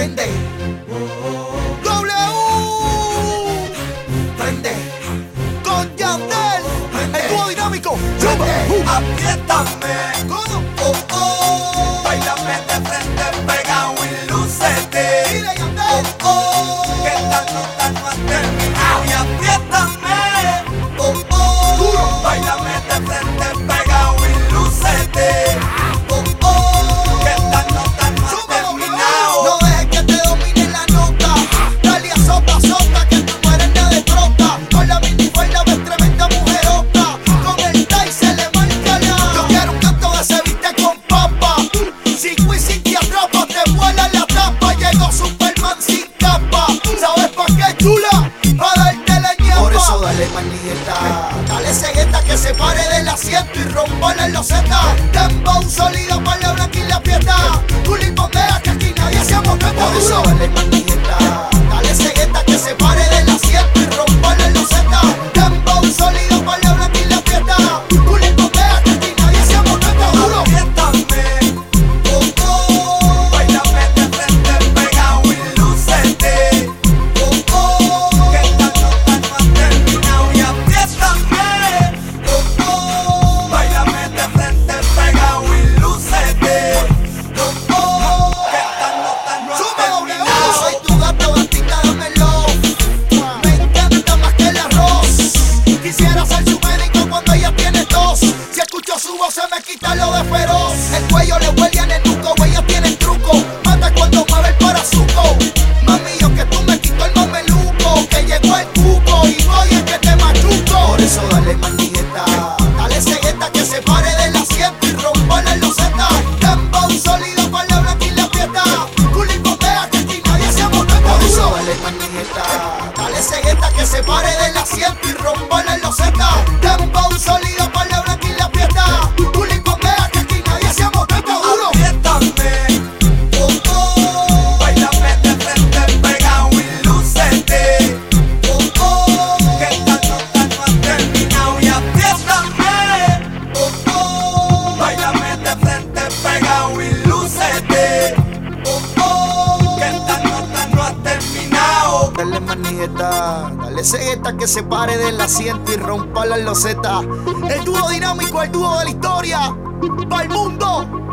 prende. W. Prende. Con Yandel. El dúo dinámico. Apriétame. chula para darte la leña. Por eso dale manigueta, dale cegueta que se pare del asiento y rompale en los setas. Dembow sólido para la... quitarlo de feroz. El cuello le huele a manigueta. Dale cegueta que se pare del asiento y rompa las losetas. El dúo dinámico, el dúo de la historia. ¡Para el mundo!